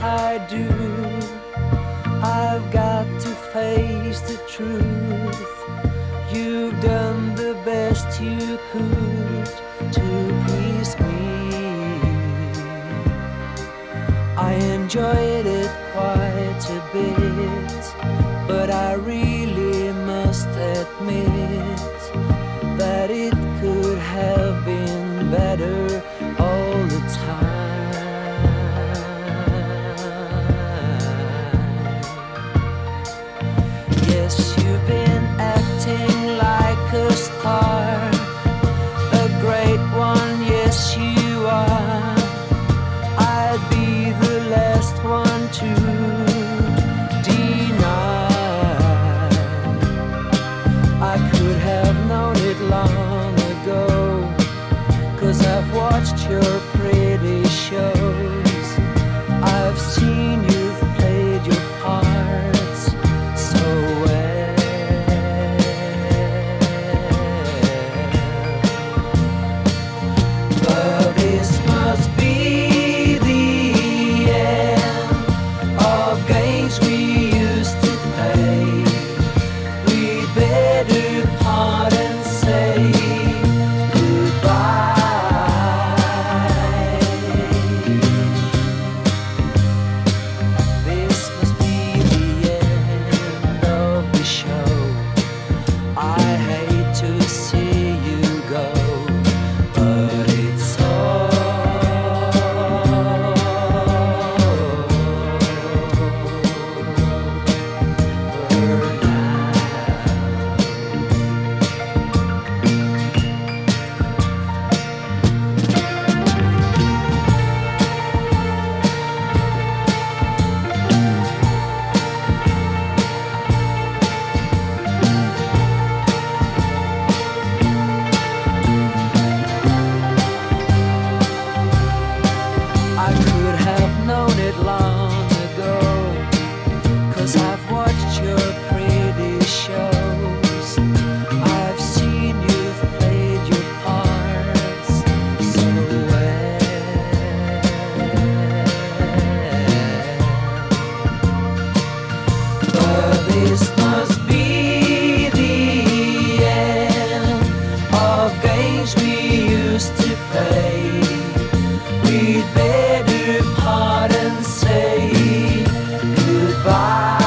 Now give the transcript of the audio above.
I do. I've got to face the truth. You've done the best you could to please me. I enjoyed it quite a bit, but I really long ago. Cause I've watched your pretty shows. I've seen you've played your parts so well. But this must be. the end of games we used to play. fire.